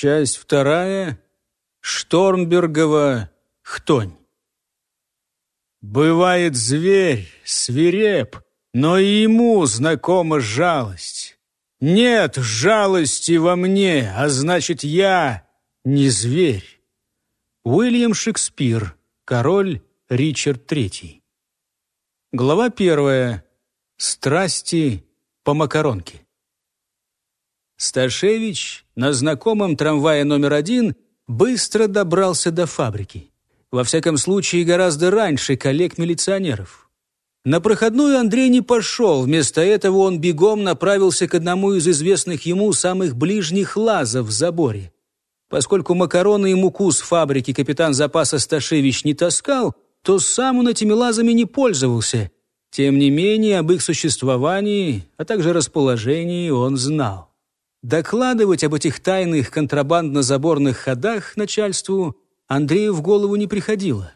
Часть вторая. Штормбергова «Хтонь». Бывает зверь, свиреп, но и ему знакома жалость. Нет жалости во мне, а значит, я не зверь. Уильям Шекспир, король Ричард III. Глава первая. Страсти по макаронке. Сташевич на знакомом трамвае номер один быстро добрался до фабрики. Во всяком случае, гораздо раньше коллег-милиционеров. На проходную Андрей не пошел, вместо этого он бегом направился к одному из известных ему самых ближних лазов в заборе. Поскольку макароны и муку с фабрики капитан запаса Сташевич не таскал, то сам он этими лазами не пользовался. Тем не менее, об их существовании, а также расположении он знал. Докладывать об этих тайных контрабандно-заборных ходах начальству Андрею в голову не приходило.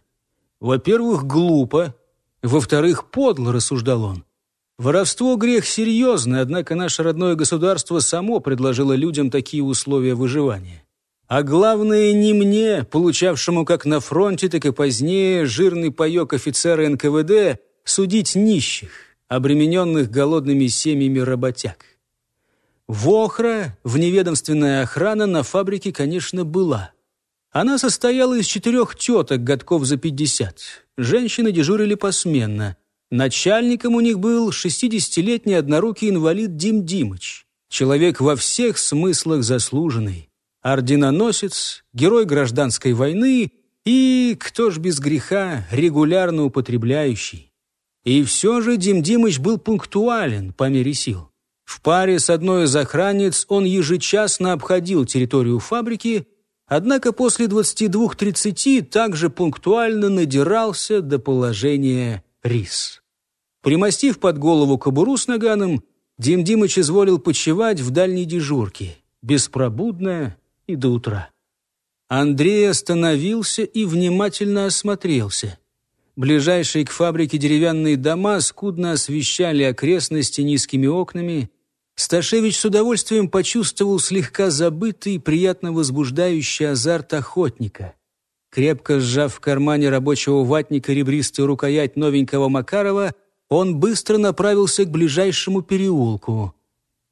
Во-первых, глупо. Во-вторых, подло, рассуждал он. Воровство – грех серьезный, однако наше родное государство само предложило людям такие условия выживания. А главное, не мне, получавшему как на фронте, так и позднее жирный паек офицера НКВД, судить нищих, обремененных голодными семьями работяг. Вохра, вневедомственная охрана на фабрике, конечно, была. Она состояла из четырех теток годков за пятьдесят. Женщины дежурили посменно. Начальником у них был 60-летний однорукий инвалид Дим Димыч. Человек во всех смыслах заслуженный. Орденоносец, герой гражданской войны и, кто ж без греха, регулярно употребляющий. И все же Дим Димыч был пунктуален по мере сил. Паре с одной из охранниц он ежечасно обходил территорию фабрики, однако после 22.30 также пунктуально надирался до положения рис. Примостив под голову кобуру с наганом, Дим Димыч изволил почевать в дальней дежурке, беспробудно и до утра. Андрей остановился и внимательно осмотрелся. Ближайшие к фабрике деревянные дома скудно освещали окрестности низкими окнами, Сташевич с удовольствием почувствовал слегка забытый, приятно возбуждающий азарт охотника. Крепко сжав в кармане рабочего ватника ребристую рукоять новенького Макарова, он быстро направился к ближайшему переулку.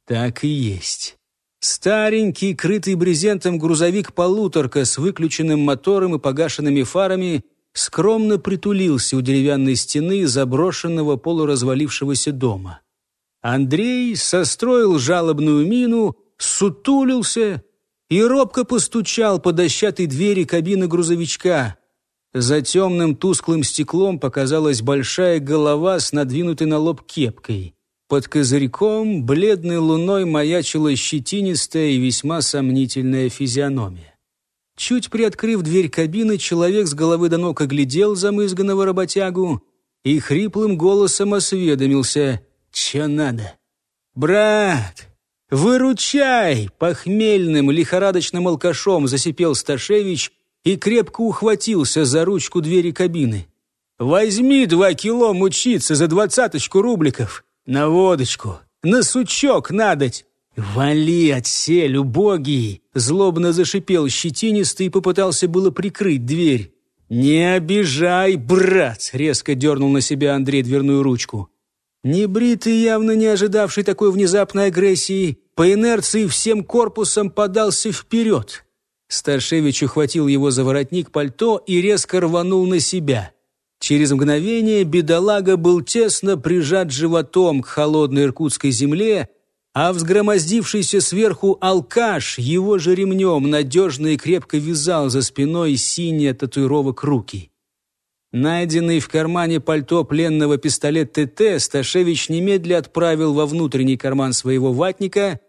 Так и есть. Старенький, крытый брезентом грузовик-полуторка с выключенным мотором и погашенными фарами скромно притулился у деревянной стены заброшенного полуразвалившегося дома. Андрей состроил жалобную мину, сутулился и робко постучал по дощатой двери кабины грузовичка. За темным тусклым стеклом показалась большая голова с надвинутой на лоб кепкой. Под козырьком бледной луной маячила щетинистая и весьма сомнительная физиономия. Чуть приоткрыв дверь кабины, человек с головы до ног оглядел замызганного работягу и хриплым голосом осведомился — Че надо? Брат, выручай! Похмельным, лихорадочным алкашом засипел Сташевич и крепко ухватился за ручку двери кабины. Возьми два кило мучиться за двадцаточку рубликов. На водочку, на сучок надоть. «Вали отсель, убогий!» Злобно зашипел щетинистый и попытался было прикрыть дверь. «Не обижай, брат!» Резко дернул на себя Андрей дверную ручку. Небритый, явно не ожидавший такой внезапной агрессии, по инерции всем корпусом подался вперед. Старшевич ухватил его за воротник пальто и резко рванул на себя. Через мгновение бедолага был тесно прижат животом к холодной иркутской земле, а взгромоздившийся сверху алкаш его же ремнем надежно и крепко вязал за спиной синие татуировок руки. Найденный в кармане пальто пленного пистолет ТТ Сташевич немедля отправил во внутренний карман своего ватника.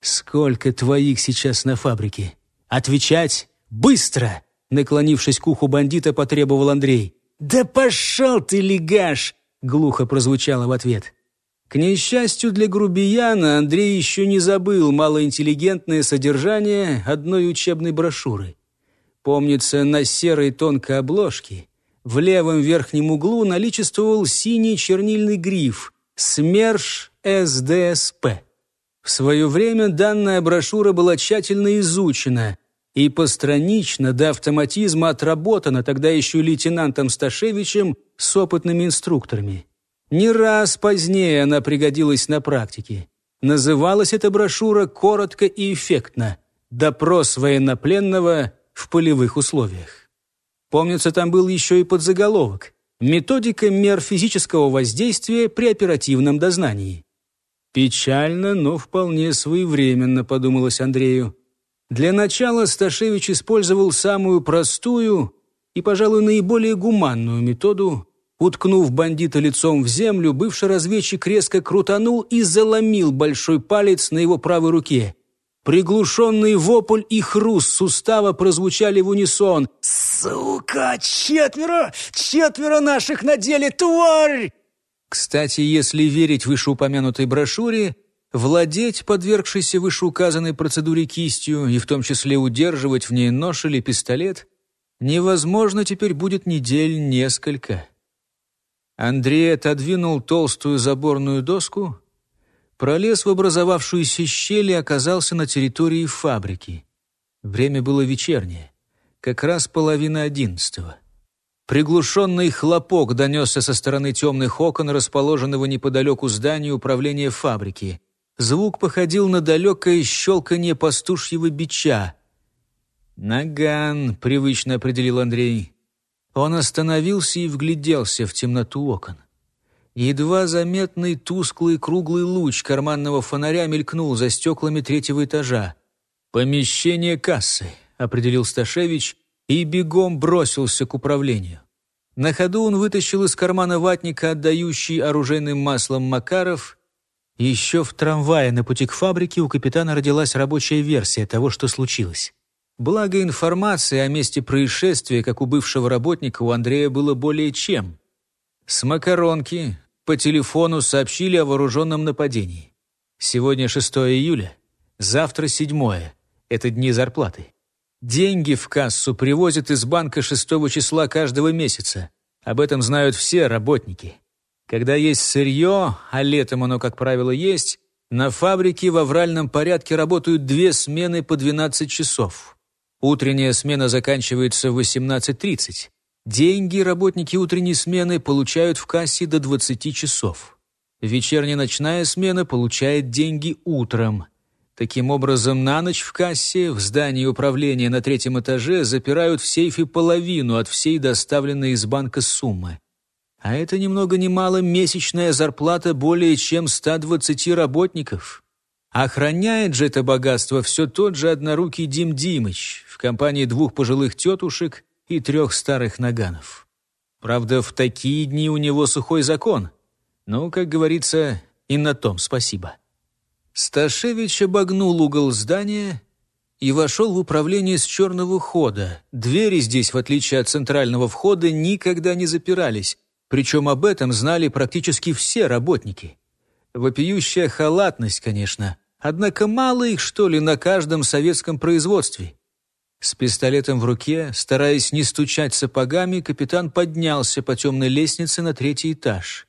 «Сколько твоих сейчас на фабрике? Отвечать быстро!» Наклонившись к уху бандита, потребовал Андрей. «Да пошел ты, легаш!» Глухо прозвучало в ответ. К несчастью для грубияна, Андрей еще не забыл малоинтеллигентное содержание одной учебной брошюры. Помнится, на серой тонкой обложке в левом верхнем углу наличествовал синий чернильный гриф «СМЕРШ СДСП». В свое время данная брошюра была тщательно изучена и постранично до автоматизма отработана тогда еще лейтенантом Сташевичем с опытными инструкторами. Не раз позднее она пригодилась на практике. Называлась эта брошюра коротко и эффектно «Допрос военнопленного в полевых условиях». Помнится, там был еще и подзаголовок «Методика мер физического воздействия при оперативном дознании». «Печально, но вполне своевременно», — подумалось Андрею. Для начала Сташевич использовал самую простую и, пожалуй, наиболее гуманную методу. Уткнув бандита лицом в землю, бывший разведчик резко крутанул и заломил большой палец на его правой руке. Приглушенный вопль и хруст сустава прозвучали в унисон. «Сука! Четверо! Четверо наших на деле, тварь!» Кстати, если верить вышеупомянутой брошюре, владеть подвергшейся вышеуказанной процедуре кистью и в том числе удерживать в ней нож или пистолет невозможно теперь будет недель несколько. Андрей отодвинул толстую заборную доску, пролез в образовавшуюся щель и оказался на территории фабрики. Время было вечернее, как раз половина одиннадцатого. Приглушенный хлопок донесся со стороны темных окон, расположенного неподалеку здания управления фабрики. Звук походил на далекое щелканье пастушьего бича. «Наган», — привычно определил Андрей. Он остановился и вгляделся в темноту окон. Едва заметный тусклый круглый луч карманного фонаря мелькнул за стеклами третьего этажа. «Помещение кассы», — определил Сташевич и бегом бросился к управлению. На ходу он вытащил из кармана ватника, отдающий оружейным маслом Макаров. Еще в трамвае на пути к фабрике у капитана родилась рабочая версия того, что случилось. Благо информации о месте происшествия, как у бывшего работника, у Андрея было более чем. С Макаронки по телефону сообщили о вооруженном нападении. Сегодня 6 июля, завтра 7 это дни зарплаты. Деньги в кассу привозят из банка 6 числа каждого месяца. Об этом знают все работники. Когда есть сырье, а летом оно, как правило, есть, на фабрике в авральном порядке работают две смены по 12 часов. Утренняя смена заканчивается в 18.30. Деньги работники утренней смены получают в кассе до 20 часов. Вечерняя ночная смена получает деньги утром. Таким образом, на ночь в кассе в здании управления на третьем этаже запирают в сейфе половину от всей доставленной из банка суммы. А это ни много ни мало месячная зарплата более чем 120 работников. Охраняет же это богатство все тот же однорукий Дим Димыч в компании двух пожилых тетушек и трех старых наганов. Правда, в такие дни у него сухой закон. Ну, как говорится, и на том спасибо. Сташевич обогнул угол здания и вошел в управление с черного хода. Двери здесь, в отличие от центрального входа, никогда не запирались, причем об этом знали практически все работники. Вопиющая халатность, конечно, однако мало их, что ли, на каждом советском производстве. С пистолетом в руке, стараясь не стучать сапогами, капитан поднялся по темной лестнице на третий этаж.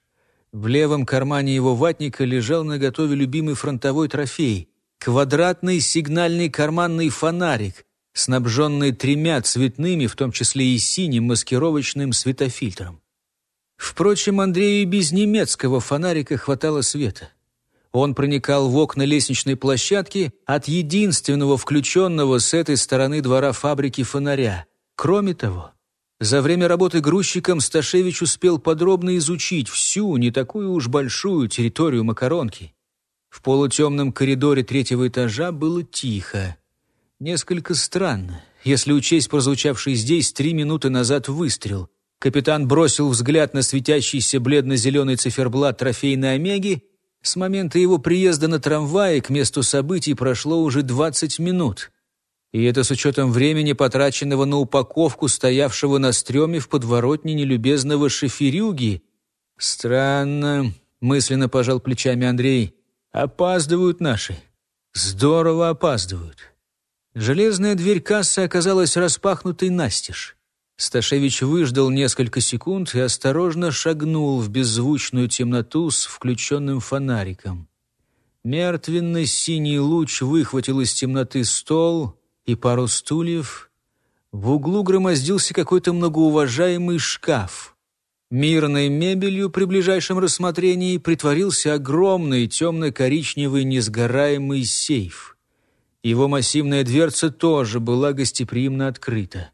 В левом кармане его ватника лежал наготове любимый фронтовой трофей — квадратный сигнальный карманный фонарик, снабженный тремя цветными, в том числе и синим маскировочным светофильтром. Впрочем, Андрею и без немецкого фонарика хватало света. Он проникал в окна лестничной площадки от единственного включенного с этой стороны двора фабрики фонаря. Кроме того, за время работы грузчиком Сташевич успел подробно изучить всю, не такую уж большую территорию Макаронки. В полутемном коридоре третьего этажа было тихо. Несколько странно, если учесть прозвучавший здесь три минуты назад выстрел. Капитан бросил взгляд на светящийся бледно-зеленый циферблат трофейной «Омеги». С момента его приезда на трамвае к месту событий прошло уже 20 минут. И это с учетом времени, потраченного на упаковку стоявшего на стреме в подворотне нелюбезного шиферюги. Странно, мысленно пожал плечами Андрей. Опаздывают наши. Здорово опаздывают. Железная дверь кассы оказалась распахнутой настежь. Сташевич выждал несколько секунд и осторожно шагнул в беззвучную темноту с включенным фонариком. Мертвенно-синий луч выхватил из темноты стол и пару стульев. В углу громоздился какой-то многоуважаемый шкаф. Мирной мебелью при ближайшем рассмотрении притворился огромный темно-коричневый несгораемый сейф. Его массивная дверца тоже была гостеприимно открыта.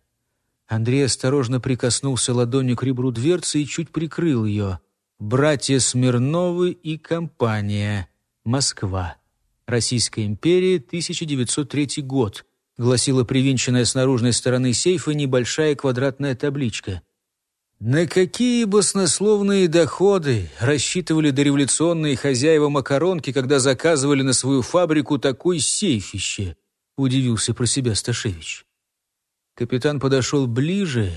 Андрей осторожно прикоснулся ладонью к ребру дверцы и чуть прикрыл ее. «Братья Смирновы и компания. Москва. Российская империя, 1903 год», гласила привинченная с наружной стороны сейфа небольшая квадратная табличка. На какие баснословные доходы рассчитывали дореволюционные хозяева макаронки, когда заказывали на свою фабрику такой сейфище? Удивился про себя Сташевич. Капитан подошел ближе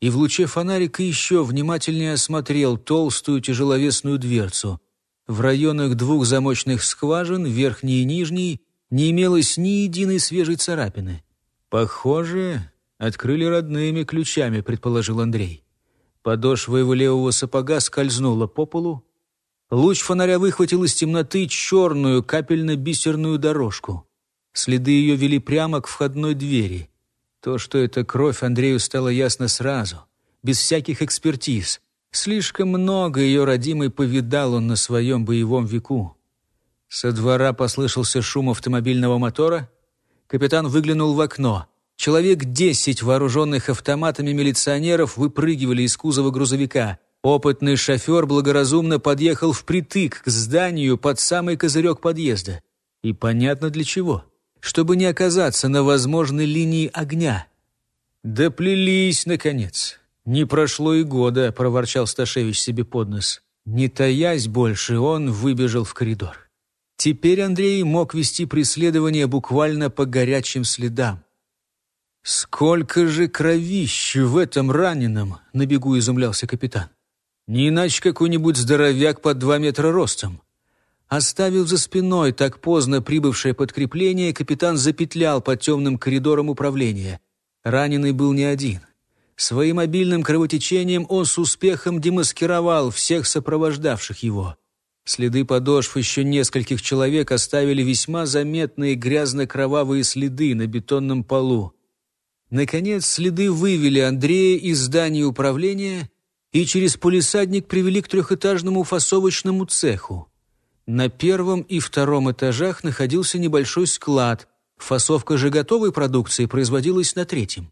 и в луче фонарика еще внимательнее осмотрел толстую тяжеловесную дверцу. В районах двух замочных скважин, верхней и нижней, не имелось ни единой свежей царапины. «Похоже, открыли родными ключами», — предположил Андрей. Подошва его левого сапога скользнула по полу. Луч фонаря выхватил из темноты черную капельно-бисерную дорожку. Следы ее вели прямо к входной двери. То, что это кровь, Андрею стало ясно сразу, без всяких экспертиз. Слишком много ее родимой повидал он на своем боевом веку. Со двора послышался шум автомобильного мотора. Капитан выглянул в окно. Человек десять вооруженных автоматами милиционеров выпрыгивали из кузова грузовика. Опытный шофер благоразумно подъехал впритык к зданию под самый козырек подъезда. И понятно для чего чтобы не оказаться на возможной линии огня. «Доплелись, наконец. Не прошло и года», — проворчал Сташевич себе под нос. Не таясь больше, он выбежал в коридор. Теперь Андрей мог вести преследование буквально по горячим следам. «Сколько же кровищ в этом раненом!» — на бегу изумлялся капитан. «Не иначе какой-нибудь здоровяк под два метра ростом. Оставив за спиной так поздно прибывшее подкрепление, капитан запетлял по темным коридорам управления. Раненый был не один. Своим обильным кровотечением он с успехом демаскировал всех сопровождавших его. Следы подошв еще нескольких человек оставили весьма заметные грязно-кровавые следы на бетонном полу. Наконец, следы вывели Андрея из здания управления и через полисадник привели к трехэтажному фасовочному цеху. На первом и втором этажах находился небольшой склад. Фасовка же готовой продукции производилась на третьем.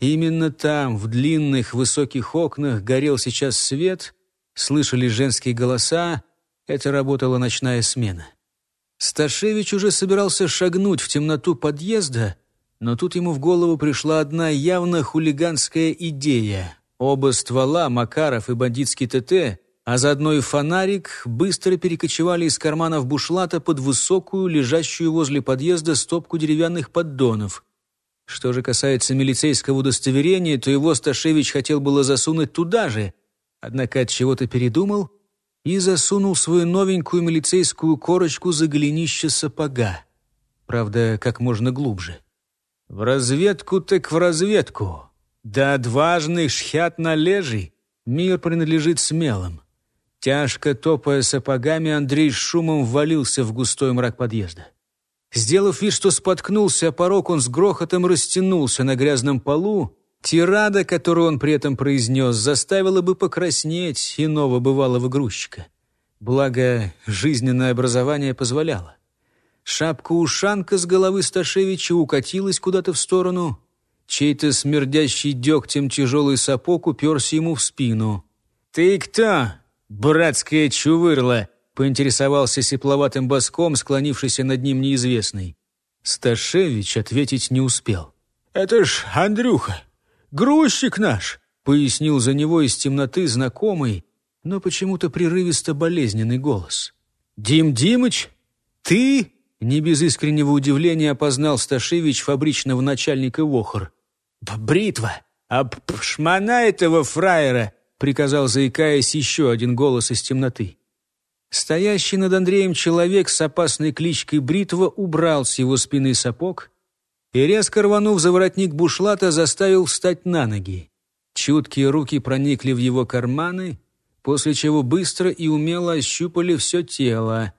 Именно там, в длинных высоких окнах, горел сейчас свет, слышались женские голоса, это работала ночная смена. Сташевич уже собирался шагнуть в темноту подъезда, но тут ему в голову пришла одна явно хулиганская идея. Оба ствола, Макаров и бандитский ТТ, а заодно и фонарик быстро перекочевали из карманов бушлата под высокую, лежащую возле подъезда стопку деревянных поддонов. Что же касается милицейского удостоверения, то его Сташевич хотел было засунуть туда же, однако от чего-то передумал и засунул свою новенькую милицейскую корочку за голенище сапога. Правда, как можно глубже. В разведку так в разведку. Да отважный шхят належий. Мир принадлежит смелым. Тяжко топая сапогами, Андрей с шумом ввалился в густой мрак подъезда. Сделав вид, что споткнулся о порог, он с грохотом растянулся на грязном полу. Тирада, которую он при этом произнес, заставила бы покраснеть иного бывалого грузчика. Благо, жизненное образование позволяло. Шапка-ушанка с головы Сташевича укатилась куда-то в сторону. Чей-то смердящий дегтем тяжелый сапог уперся ему в спину. «Ты кто?» «Братское чувырло!» — поинтересовался сепловатым боском, склонившийся над ним неизвестный. Сташевич ответить не успел. «Это ж Андрюха, грузчик наш!» — пояснил за него из темноты знакомый, но почему-то прерывисто болезненный голос. «Дим Димыч, ты?» — не без искреннего удивления опознал Сташевич фабричного начальника Вохор. «Бритва! А пшмана этого фраера!» Приказал, заикаясь, еще один голос из темноты. Стоящий над Андреем человек с опасной кличкой Бритва убрал с его спины сапог и, резко рванув за воротник бушлата, заставил встать на ноги. Чуткие руки проникли в его карманы, после чего быстро и умело ощупали все тело.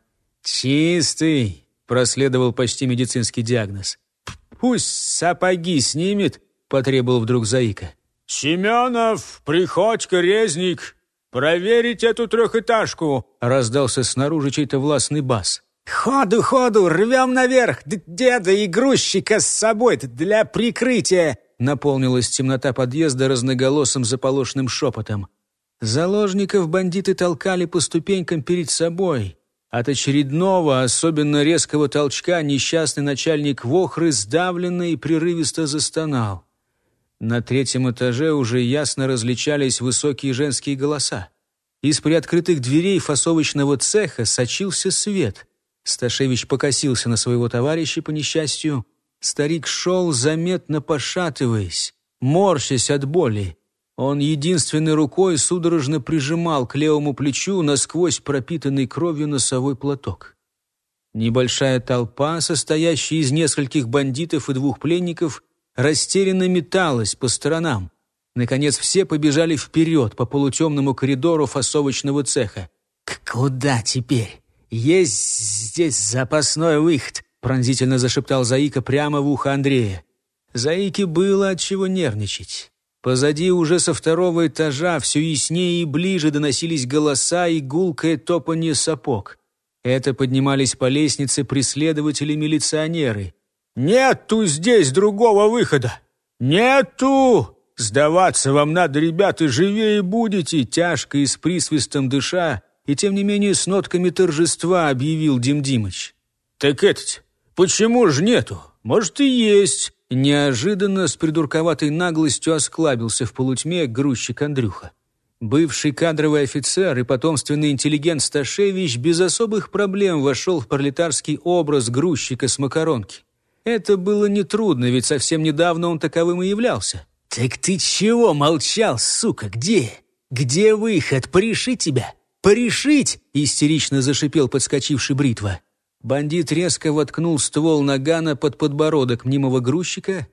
«Чистый», — проследовал почти медицинский диагноз. «Пусть сапоги снимет», — потребовал вдруг Заика. «Семенов, Приходько, Резник, проверить эту трехэтажку!» Раздался снаружи чей-то властный бас. «Ходу, ходу, рвем наверх! Деда и грузчика с собой для прикрытия!» Наполнилась темнота подъезда разноголосым заполошным шепотом. Заложников бандиты толкали по ступенькам перед собой. От очередного, особенно резкого толчка несчастный начальник Вохры сдавленно и прерывисто застонал. На третьем этаже уже ясно различались высокие женские голоса. Из приоткрытых дверей фасовочного цеха сочился свет. Сташевич покосился на своего товарища по несчастью. Старик шел, заметно пошатываясь, морщась от боли. Он единственной рукой судорожно прижимал к левому плечу насквозь пропитанный кровью носовой платок. Небольшая толпа, состоящая из нескольких бандитов и двух пленников, растерянно металась по сторонам. Наконец все побежали вперед по полутемному коридору фасовочного цеха. «Куда теперь? Есть здесь запасной выход!» пронзительно зашептал Заика прямо в ухо Андрея. Заике было от чего нервничать. Позади уже со второго этажа все яснее и ближе доносились голоса и гулкое топанье сапог. Это поднимались по лестнице преследователи-милиционеры. «Нету здесь другого выхода! Нету! Сдаваться вам надо, ребята, живее будете!» Тяжко и с присвистом дыша, и тем не менее с нотками торжества объявил Дим Димыч. «Так этот, почему же нету? Может, и есть!» Неожиданно с придурковатой наглостью осклабился в полутьме грузчик Андрюха. Бывший кадровый офицер и потомственный интеллигент Сташевич без особых проблем вошел в пролетарский образ грузчика с макаронки. Это было нетрудно, ведь совсем недавно он таковым и являлся. «Так ты чего молчал, сука? Где? Где выход? Порешить тебя? Порешить!» истерично зашипел подскочивший бритва. Бандит резко воткнул ствол нагана под подбородок мнимого грузчика.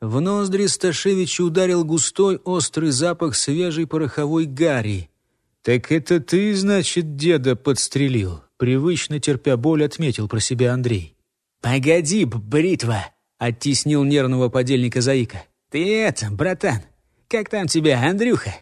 В ноздри Сташевича ударил густой острый запах свежей пороховой гари. «Так это ты, значит, деда подстрелил?» Привычно терпя боль, отметил про себя Андрей. «Погоди, бритва!» — оттеснил нервного подельника Заика. «Ты это, братан, как там тебя, Андрюха?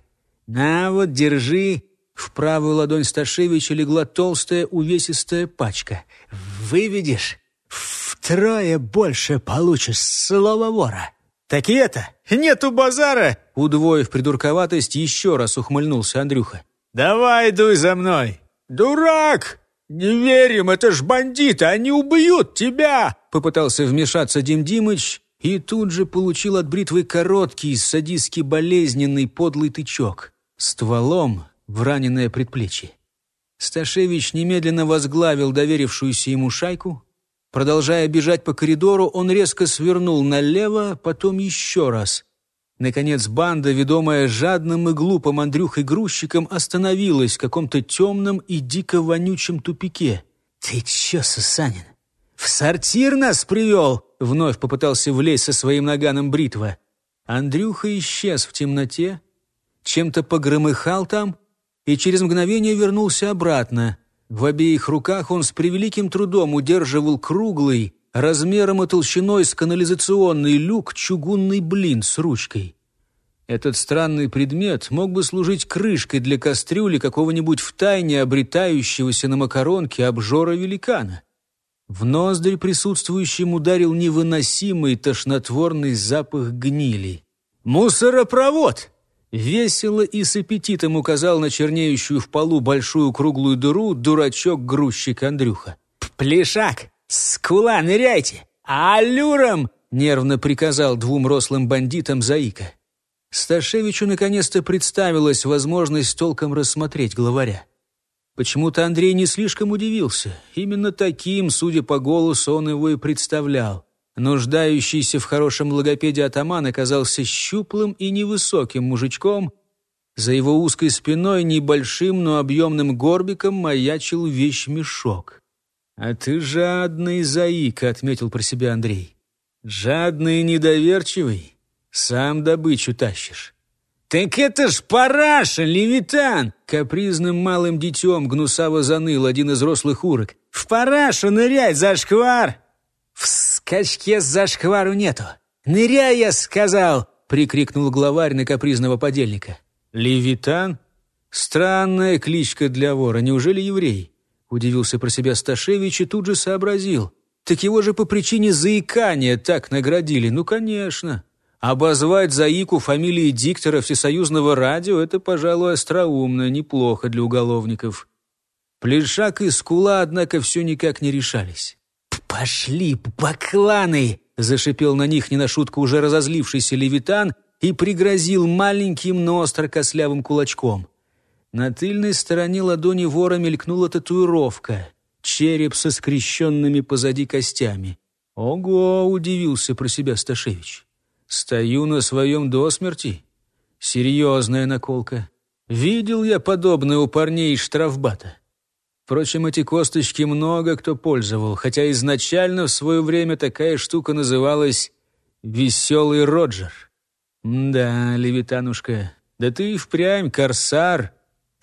На вот, держи, в правую ладонь Сташевича легла толстая увесистая пачка. «Выведешь? Втрое больше получишь, слово вора!» «Так и это, нету базара!» Удвоив придурковатость, еще раз ухмыльнулся Андрюха. «Давай дуй за мной!» «Дурак! Не верим, это ж бандиты, они убьют тебя!» Попытался вмешаться Дим Димыч и тут же получил от бритвы короткий, садистски болезненный подлый тычок. Стволом в раненое предплечье. Сташевич немедленно возглавил доверившуюся ему шайку. Продолжая бежать по коридору, он резко свернул налево, потом еще раз. Наконец банда, ведомая жадным и глупым Андрюхой-грузчиком, остановилась в каком-то темном и дико вонючем тупике. «Ты че, Сусанин, в сортир нас привел?» Вновь попытался влезть со своим наганом бритва. Андрюха исчез в темноте, чем-то погромыхал там и через мгновение вернулся обратно. В обеих руках он с превеликим трудом удерживал круглый, размером и толщиной с канализационный люк, чугунный блин с ручкой. Этот странный предмет мог бы служить крышкой для кастрюли какого-нибудь втайне обретающегося на макаронке обжора-великана. В ноздри присутствующим ударил невыносимый тошнотворный запах гнили. «Мусоропровод!» Весело и с аппетитом указал на чернеющую в полу большую круглую дыру дурачок-грузчик Андрюха. «Плешак! Скула, ныряйте! Аллюром!» нервно приказал двум рослым бандитам Заика. Сташевичу наконец-то представилась возможность толком рассмотреть главаря. Почему-то Андрей не слишком удивился. Именно таким, судя по голосу, он его и представлял. Нуждающийся в хорошем логопеде атаман оказался щуплым и невысоким мужичком. За его узкой спиной небольшим, но объемным горбиком маячил вещмешок. «А ты жадный заика», — отметил про себя Андрей. «Жадный недоверчивый, сам добычу тащишь». «Так это ж параша, Левитан!» Капризным малым детем гнусаво заныл один из рослых урок. «В парашу нырять, зашквар!» «В скачке зашквару нету! Ныряй, я сказал!» прикрикнул главарь на капризного подельника. «Левитан? Странная кличка для вора. Неужели еврей?» Удивился про себя Сташевич и тут же сообразил. «Так его же по причине заикания так наградили. Ну, конечно!» Обозвать заику фамилии диктора Всесоюзного радио – это, пожалуй, остроумно, неплохо для уголовников. Плешак и Скула, однако, все никак не решались. «Пошли, бакланы!» – зашипел на них не на шутку уже разозлившийся Левитан и пригрозил маленьким, но остро кослявым кулачком. На тыльной стороне ладони вора мелькнула татуировка – череп со скрещенными позади костями. «Ого!» – удивился про себя Сташевич. Стою на своем до смерти. Серьезная наколка. Видел я подобное у парней из штрафбата. Впрочем, эти косточки много кто пользовал, хотя изначально в свое время такая штука называлась «Веселый Роджер». Да, Левитанушка, да ты и впрямь корсар.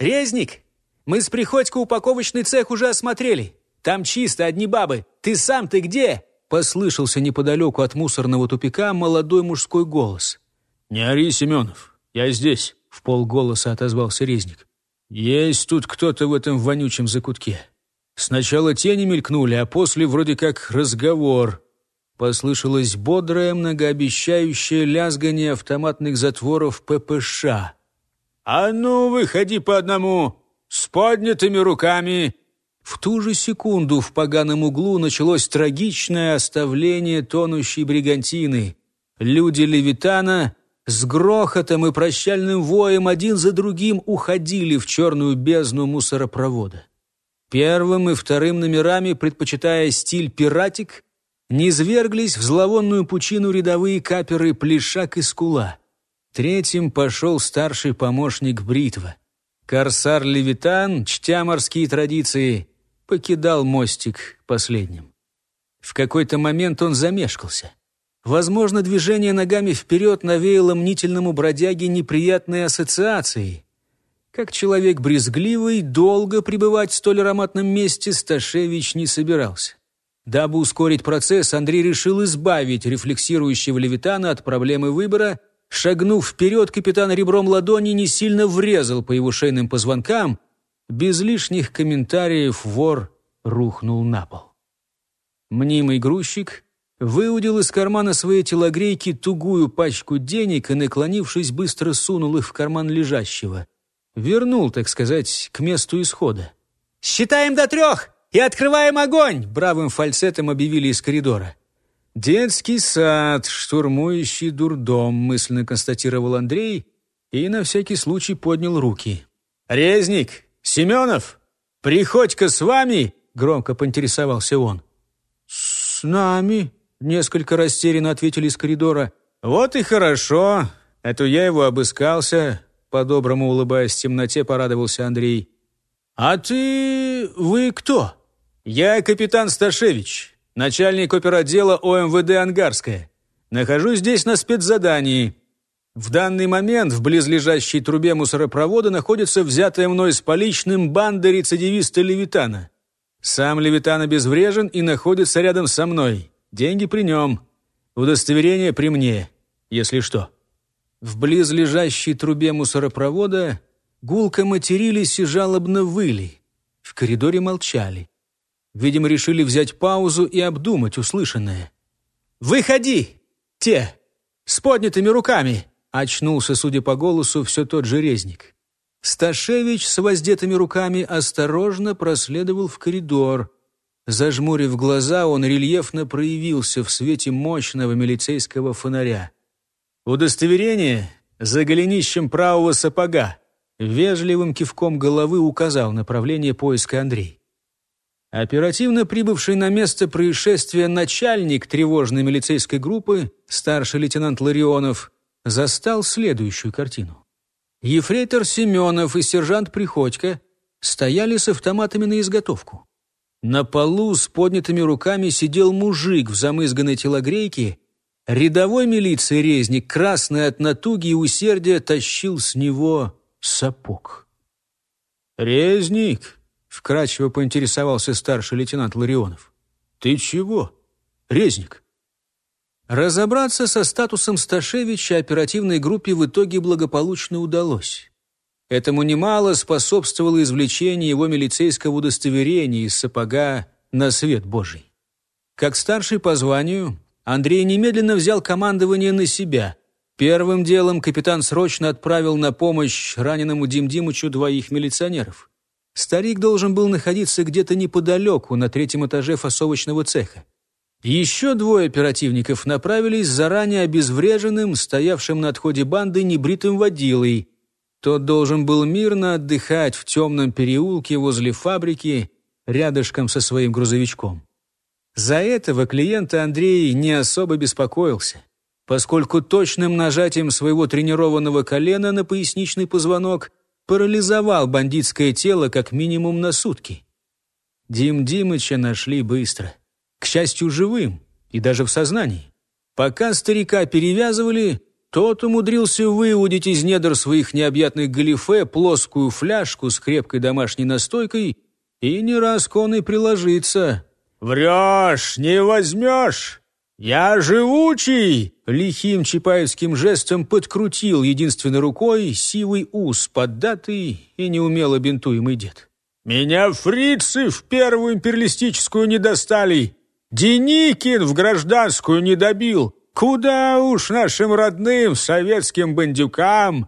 «Резник, мы с Приходько упаковочный цех уже осмотрели. Там чисто, одни бабы. Ты сам ты где?» Послышался неподалеку от мусорного тупика молодой мужской голос. «Не ори, Семенов, я здесь», — в полголоса отозвался резник. «Есть тут кто-то в этом вонючем закутке. Сначала тени мелькнули, а после вроде как разговор». Послышалось бодрое, многообещающее лязгание автоматных затворов ППШ. «А ну, выходи по одному! С поднятыми руками!» В ту же секунду в поганом углу началось трагичное оставление тонущей бригантины. Люди Левитана с грохотом и прощальным воем один за другим уходили в черную бездну мусоропровода. Первым и вторым номерами, предпочитая стиль пиратик, низверглись в зловонную пучину рядовые каперы Плешак и Скула. Третьим пошел старший помощник Бритва. Корсар Левитан, чтя морские традиции, покидал мостик последним. В какой-то момент он замешкался. Возможно, движение ногами вперед навеяло мнительному бродяге неприятные ассоциации. Как человек брезгливый, долго пребывать в столь ароматном месте Сташевич не собирался. Дабы ускорить процесс, Андрей решил избавить рефлексирующего Левитана от проблемы выбора. Шагнув вперед, капитан ребром ладони не сильно врезал по его шейным позвонкам, без лишних комментариев вор рухнул на пол. Мнимый грузчик выудил из кармана своей телогрейки тугую пачку денег и, наклонившись, быстро сунул их в карман лежащего. Вернул, так сказать, к месту исхода. «Считаем до трех и открываем огонь!» Бравым фальцетом объявили из коридора. «Детский сад, штурмующий дурдом», мысленно констатировал Андрей и на всякий случай поднял руки. «Резник, «Семенов, Приходько с вами?» — громко поинтересовался он. «С нами?» — несколько растерянно ответили из коридора. «Вот и хорошо. Это я его обыскался», — по-доброму улыбаясь в темноте, порадовался Андрей. «А ты... вы кто?» «Я капитан Сташевич, начальник оперотдела ОМВД «Ангарская». Нахожусь здесь на спецзадании. В данный момент в близлежащей трубе мусоропровода находится взятая мной с поличным банда рецидивиста Левитана. Сам Левитан обезврежен и находится рядом со мной. Деньги при нем. Удостоверение при мне, если что. В близлежащей трубе мусоропровода гулко матерились и жалобно выли. В коридоре молчали. Видимо, решили взять паузу и обдумать услышанное. «Выходи! Те! С поднятыми руками!» Очнулся, судя по голосу, все тот же резник. Сташевич с воздетыми руками осторожно проследовал в коридор. Зажмурив глаза, он рельефно проявился в свете мощного милицейского фонаря. «Удостоверение за голенищем правого сапога», вежливым кивком головы указал направление поиска Андрей. Оперативно прибывший на место происшествия начальник тревожной милицейской группы, старший лейтенант Ларионов, застал следующую картину. Ефрейтор Семенов и сержант Приходько стояли с автоматами на изготовку. На полу с поднятыми руками сидел мужик в замызганной телогрейке Рядовой милиции резник, красный от натуги и усердия, тащил с него сапог. «Резник?» — вкратчиво поинтересовался старший лейтенант Ларионов. «Ты чего? Резник?» Разобраться со статусом Сташевича оперативной группе в итоге благополучно удалось. Этому немало способствовало извлечение его милицейского удостоверения из сапога на свет Божий. Как старший по званию, Андрей немедленно взял командование на себя. Первым делом капитан срочно отправил на помощь раненому Дим Димычу двоих милиционеров. Старик должен был находиться где-то неподалеку, на третьем этаже фасовочного цеха. Еще двое оперативников направились заранее обезвреженным, стоявшим на отходе банды небритым водилой. Тот должен был мирно отдыхать в темном переулке возле фабрики, рядышком со своим грузовичком. За этого клиента Андрей не особо беспокоился, поскольку точным нажатием своего тренированного колена на поясничный позвонок парализовал бандитское тело как минимум на сутки. Дим Димыча нашли быстро. К счастью, живым и даже в сознании. Пока старика перевязывали, тот умудрился выудить из недр своих необъятных галифе плоскую фляжку с крепкой домашней настойкой и не раз конный приложиться, «Врешь, не возьмешь! Я живучий!» Лихим чапаевским жестом подкрутил единственной рукой сивый ус, поддатый и неумело бинтуемый дед. «Меня фрицы в первую империалистическую не достали! Деникин в гражданскую не добил! Куда уж нашим родным советским бандюкам!»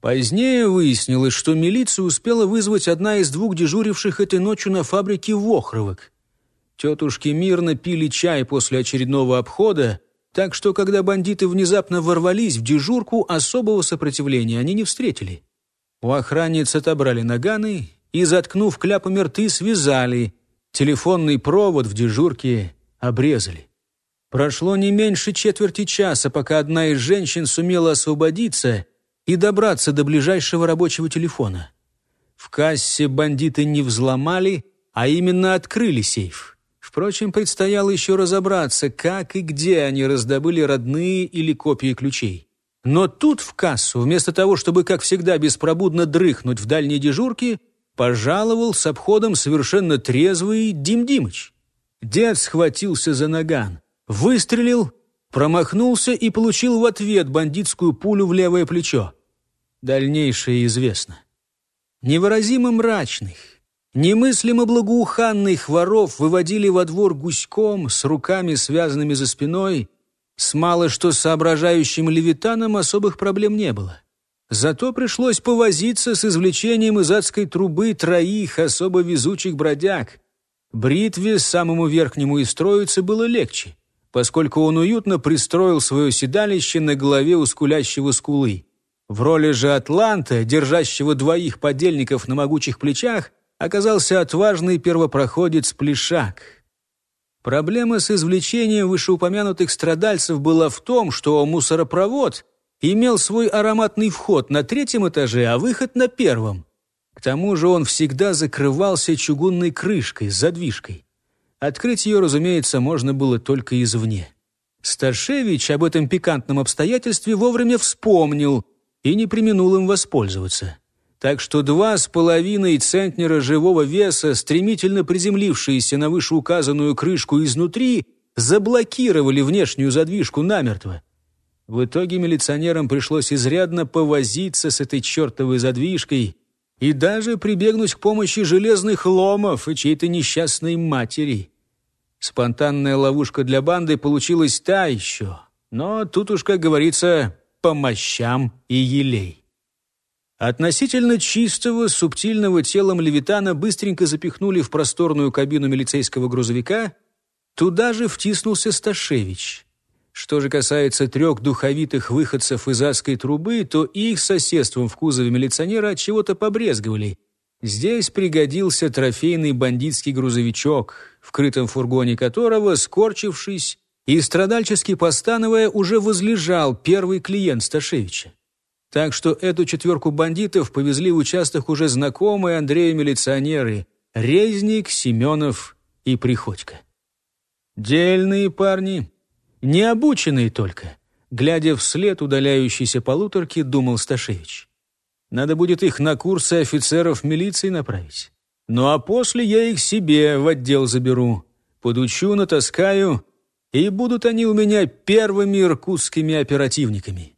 Позднее выяснилось, что милиция успела вызвать одна из двух дежуривших этой ночью на фабрике Вохровок. Тетушки мирно пили чай после очередного обхода, так что, когда бандиты внезапно ворвались в дежурку, особого сопротивления они не встретили. У охранниц отобрали наганы и, заткнув кляпами рты, связали. Телефонный провод в дежурке обрезали. Прошло не меньше четверти часа, пока одна из женщин сумела освободиться и добраться до ближайшего рабочего телефона. В кассе бандиты не взломали, а именно открыли сейф. Впрочем, предстояло еще разобраться, как и где они раздобыли родные или копии ключей. Но тут в кассу, вместо того, чтобы, как всегда, беспробудно дрыхнуть в дальней дежурке, пожаловал с обходом совершенно трезвый Дим Димыч. Дед схватился за наган, выстрелил, промахнулся и получил в ответ бандитскую пулю в левое плечо. Дальнейшее известно. Невыразимо мрачных, Немыслимо благоуханных воров выводили во двор гуськом с руками, связанными за спиной. С мало что соображающим левитаном особых проблем не было. Зато пришлось повозиться с извлечением из адской трубы троих особо везучих бродяг. Бритве, самому верхнему из троицы, было легче, поскольку он уютно пристроил свое седалище на голове у скулящего скулы. В роли же Атланта, держащего двоих подельников на могучих плечах, оказался отважный первопроходец Плешак. Проблема с извлечением вышеупомянутых страдальцев была в том, что мусоропровод имел свой ароматный вход на третьем этаже, а выход на первом. К тому же он всегда закрывался чугунной крышкой с задвижкой. Открыть ее, разумеется, можно было только извне. Сташевич об этом пикантном обстоятельстве вовремя вспомнил и не применул им воспользоваться так что два с половиной центнера живого веса, стремительно приземлившиеся на вышеуказанную крышку изнутри, заблокировали внешнюю задвижку намертво. В итоге милиционерам пришлось изрядно повозиться с этой чертовой задвижкой и даже прибегнуть к помощи железных ломов и чьей-то несчастной матери. Спонтанная ловушка для банды получилась та еще, но тут уж, как говорится, по мощам и елей. Относительно чистого, субтильного телом Левитана быстренько запихнули в просторную кабину милицейского грузовика. Туда же втиснулся Сташевич. Что же касается трех духовитых выходцев из адской трубы, то их соседством в кузове милиционера от чего-то побрезговали. Здесь пригодился трофейный бандитский грузовичок, в крытом фургоне которого, скорчившись и страдальчески постановая, уже возлежал первый клиент Сташевича. Так что эту четверку бандитов повезли в участок уже знакомые Андрею милиционеры Резник, Семенов и Приходько. Дельные парни. Необученные только. Глядя вслед удаляющейся полуторки, думал Сташевич. Надо будет их на курсы офицеров милиции направить. Ну а после я их себе в отдел заберу. Подучу, натаскаю, и будут они у меня первыми иркутскими оперативниками.